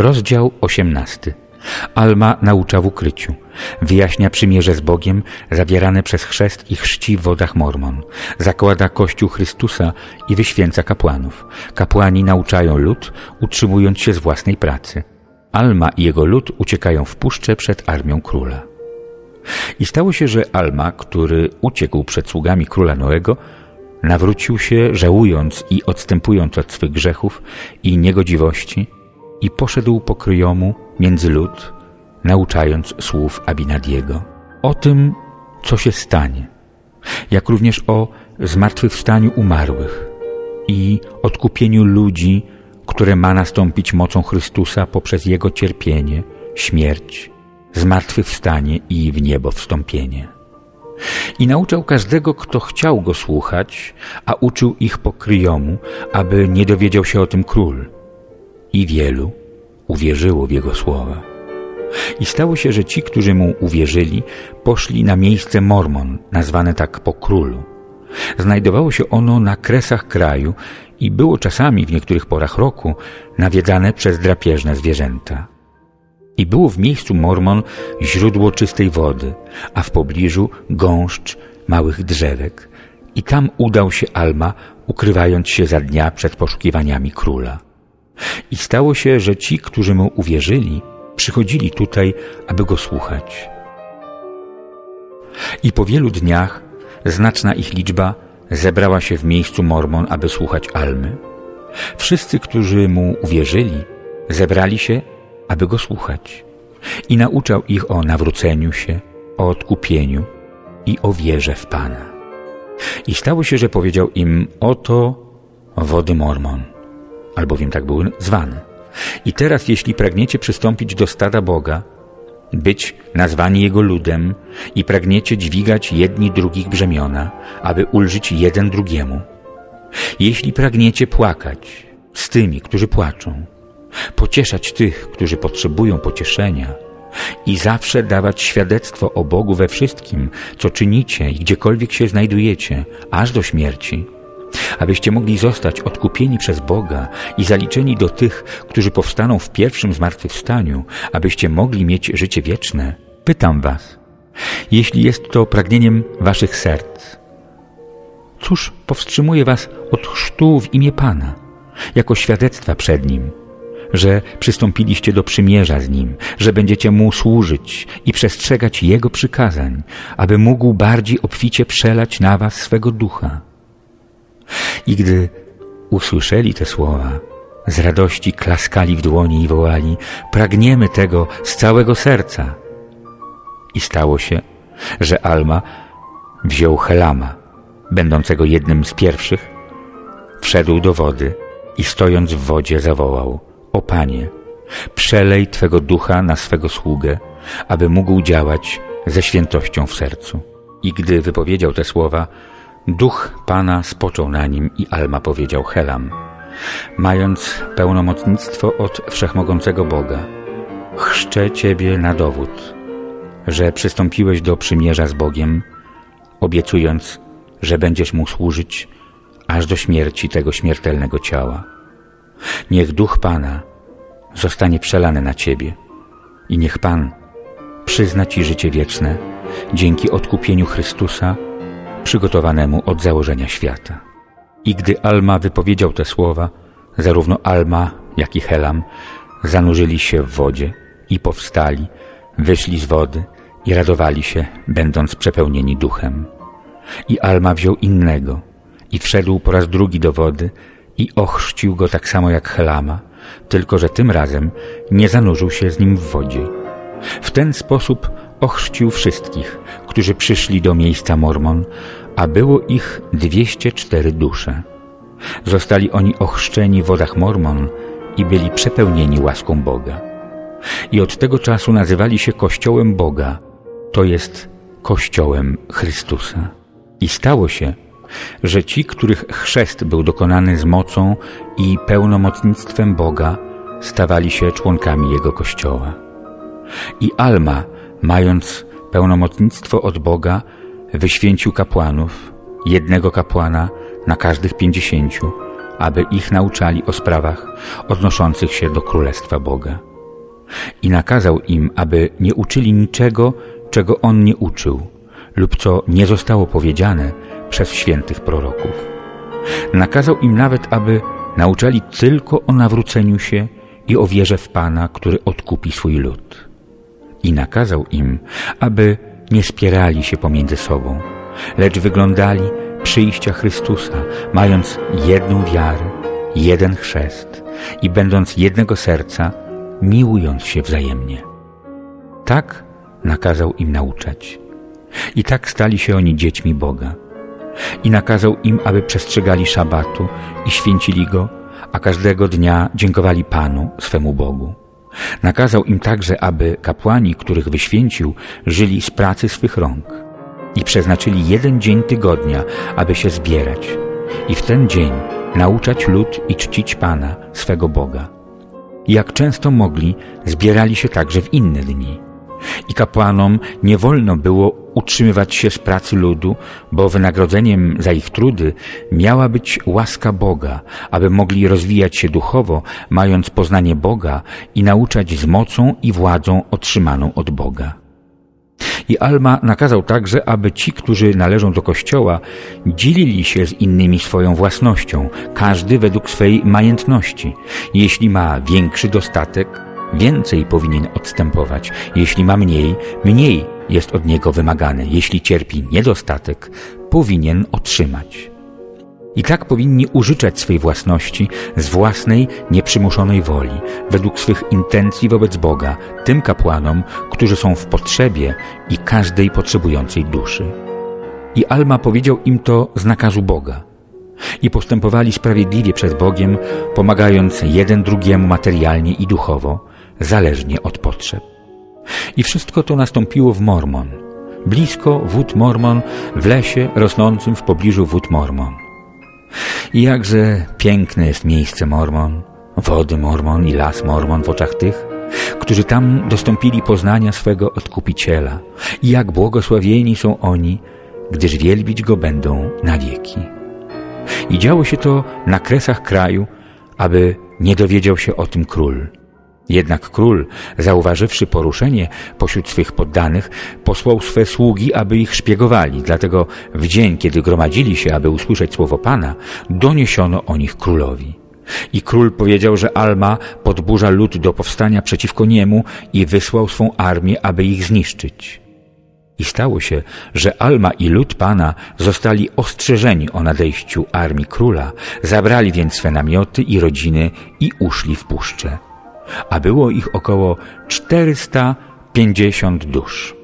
Rozdział 18. Alma naucza w ukryciu. Wyjaśnia przymierze z Bogiem zawierane przez chrzest i chrzci w wodach Mormon. Zakłada Kościół Chrystusa i wyświęca kapłanów. Kapłani nauczają lud, utrzymując się z własnej pracy. Alma i jego lud uciekają w puszczę przed armią króla. I stało się, że Alma, który uciekł przed sługami króla Noego, nawrócił się, żałując i odstępując od swych grzechów i niegodziwości, i poszedł po kryjomu między lud, nauczając słów Abinadiego o tym, co się stanie, jak również o zmartwychwstaniu umarłych i odkupieniu ludzi, które ma nastąpić mocą Chrystusa poprzez Jego cierpienie, śmierć, zmartwychwstanie i w niebo wstąpienie. I nauczał każdego, kto chciał go słuchać, a uczył ich po kryjomu, aby nie dowiedział się o tym król. I wielu uwierzyło w jego słowa. I stało się, że ci, którzy mu uwierzyli, poszli na miejsce Mormon, nazwane tak po królu. Znajdowało się ono na kresach kraju i było czasami w niektórych porach roku nawiedzane przez drapieżne zwierzęta. I było w miejscu Mormon źródło czystej wody, a w pobliżu gąszcz małych drzewek. I tam udał się Alma, ukrywając się za dnia przed poszukiwaniami króla. I stało się, że ci, którzy mu uwierzyli, przychodzili tutaj, aby go słuchać. I po wielu dniach znaczna ich liczba zebrała się w miejscu Mormon, aby słuchać Almy. Wszyscy, którzy mu uwierzyli, zebrali się, aby go słuchać. I nauczał ich o nawróceniu się, o odkupieniu i o wierze w Pana. I stało się, że powiedział im, oto wody Mormon albowiem tak były zwane. I teraz, jeśli pragniecie przystąpić do stada Boga, być nazwani Jego ludem i pragniecie dźwigać jedni drugich brzemiona, aby ulżyć jeden drugiemu, jeśli pragniecie płakać z tymi, którzy płaczą, pocieszać tych, którzy potrzebują pocieszenia i zawsze dawać świadectwo o Bogu we wszystkim, co czynicie i gdziekolwiek się znajdujecie, aż do śmierci, abyście mogli zostać odkupieni przez Boga i zaliczeni do tych, którzy powstaną w pierwszym zmartwychwstaniu, abyście mogli mieć życie wieczne, pytam was, jeśli jest to pragnieniem waszych serc, cóż powstrzymuje was od chrztu w imię Pana, jako świadectwa przed Nim, że przystąpiliście do przymierza z Nim, że będziecie Mu służyć i przestrzegać Jego przykazań, aby mógł bardziej obficie przelać na was swego ducha. I gdy usłyszeli te słowa, z radości klaskali w dłoni i wołali Pragniemy tego z całego serca. I stało się, że Alma wziął Helama, będącego jednym z pierwszych, wszedł do wody i stojąc w wodzie zawołał O Panie, przelej Twego ducha na swego sługę, aby mógł działać ze świętością w sercu. I gdy wypowiedział te słowa, Duch Pana spoczął na nim i Alma powiedział Helam, mając pełnomocnictwo od Wszechmogącego Boga, chrzczę Ciebie na dowód, że przystąpiłeś do przymierza z Bogiem, obiecując, że będziesz Mu służyć aż do śmierci tego śmiertelnego ciała. Niech Duch Pana zostanie przelany na Ciebie i niech Pan przyzna Ci życie wieczne dzięki odkupieniu Chrystusa, przygotowanemu od założenia świata. I gdy Alma wypowiedział te słowa, zarówno Alma, jak i Helam zanurzyli się w wodzie i powstali, wyszli z wody i radowali się, będąc przepełnieni duchem. I Alma wziął innego i wszedł po raz drugi do wody i ochrzcił go tak samo jak Helama, tylko że tym razem nie zanurzył się z nim w wodzie. W ten sposób ochrzcił wszystkich, którzy przyszli do miejsca Mormon, a było ich 204 dusze. Zostali oni ochrzczeni w wodach Mormon i byli przepełnieni łaską Boga. I od tego czasu nazywali się Kościołem Boga, to jest Kościołem Chrystusa. I stało się, że ci, których chrzest był dokonany z mocą i pełnomocnictwem Boga, stawali się członkami Jego Kościoła. I Alma, mając pełnomocnictwo od Boga, wyświęcił kapłanów, jednego kapłana na każdych pięćdziesięciu, aby ich nauczali o sprawach odnoszących się do Królestwa Boga. i nakazał im, aby nie uczyli niczego, czego on nie uczył lub co nie zostało powiedziane przez świętych proroków. Nakazał im nawet, aby nauczali tylko o nawróceniu się i o wierze w Pana, który odkupi swój lud. I nakazał im, aby nie spierali się pomiędzy sobą, lecz wyglądali przyjścia Chrystusa, mając jedną wiarę, jeden chrzest i będąc jednego serca, miłując się wzajemnie. Tak nakazał im nauczać. I tak stali się oni dziećmi Boga. I nakazał im, aby przestrzegali szabatu i święcili go, a każdego dnia dziękowali Panu, swemu Bogu. Nakazał im także, aby kapłani, których wyświęcił, żyli z pracy swych rąk i przeznaczyli jeden dzień tygodnia, aby się zbierać i w ten dzień nauczać lud i czcić Pana, swego Boga. Jak często mogli, zbierali się także w inne dni. I kapłanom nie wolno było utrzymywać się z pracy ludu, bo wynagrodzeniem za ich trudy miała być łaska Boga, aby mogli rozwijać się duchowo, mając poznanie Boga i nauczać z mocą i władzą otrzymaną od Boga. I Alma nakazał także, aby ci, którzy należą do Kościoła, dzielili się z innymi swoją własnością, każdy według swej majętności. Jeśli ma większy dostatek, więcej powinien odstępować. Jeśli ma mniej, mniej jest od niego wymagane. Jeśli cierpi niedostatek, powinien otrzymać. I tak powinni użyczać swej własności z własnej, nieprzymuszonej woli, według swych intencji wobec Boga, tym kapłanom, którzy są w potrzebie i każdej potrzebującej duszy. I Alma powiedział im to z nakazu Boga. I postępowali sprawiedliwie przed Bogiem, pomagając jeden drugiemu materialnie i duchowo, zależnie od potrzeb. I wszystko to nastąpiło w Mormon, blisko wód Mormon, w lesie rosnącym w pobliżu wód Mormon. I jakże piękne jest miejsce Mormon, wody Mormon i las Mormon w oczach tych, którzy tam dostąpili poznania swego Odkupiciela i jak błogosławieni są oni, gdyż wielbić Go będą na wieki. I działo się to na kresach kraju, aby nie dowiedział się o tym król – jednak król, zauważywszy poruszenie pośród swych poddanych, posłał swe sługi, aby ich szpiegowali. Dlatego w dzień, kiedy gromadzili się, aby usłyszeć słowo Pana, doniesiono o nich królowi. I król powiedział, że Alma podburza lud do powstania przeciwko niemu i wysłał swą armię, aby ich zniszczyć. I stało się, że Alma i lud Pana zostali ostrzeżeni o nadejściu armii króla, zabrali więc swe namioty i rodziny i uszli w puszczę a było ich około 450 dusz.